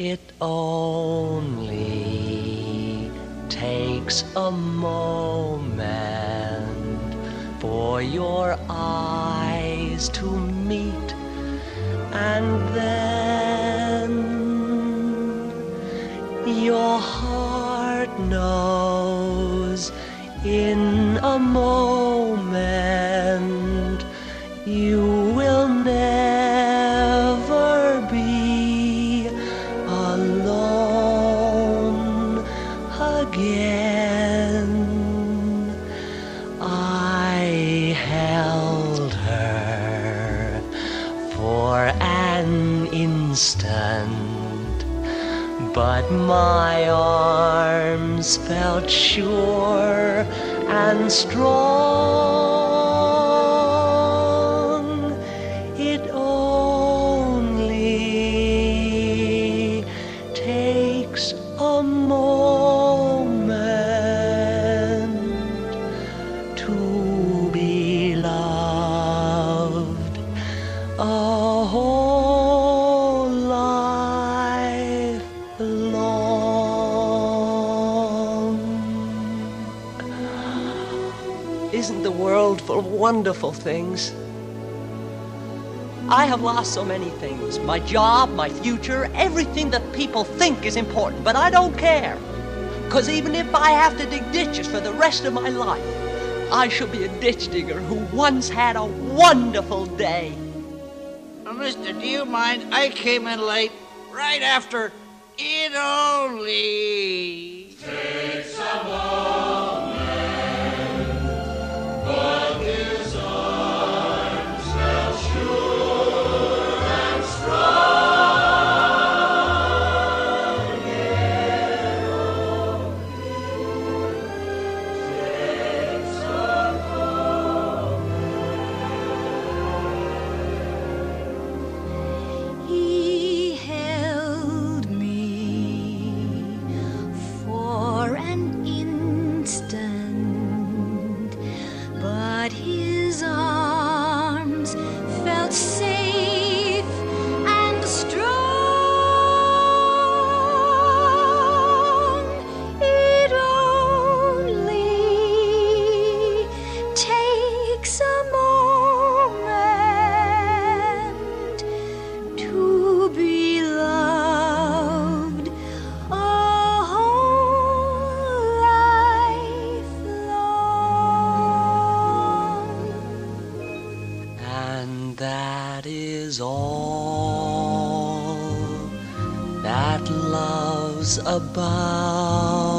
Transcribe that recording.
It only takes a moment for your eyes to meet, and then your heart knows in a moment you an instant, but my arms felt sure and strong. It only takes a moment to be loved a whole Isn't the world full of wonderful things? I have lost so many things my job, my future, everything that people think is important, but I don't care. Because even if I have to dig ditches for the rest of my life, I shall be a ditch digger who once had a wonderful day. Uh, mister, do you mind? I came in late, right after it only. He his arms And that is all that love's about.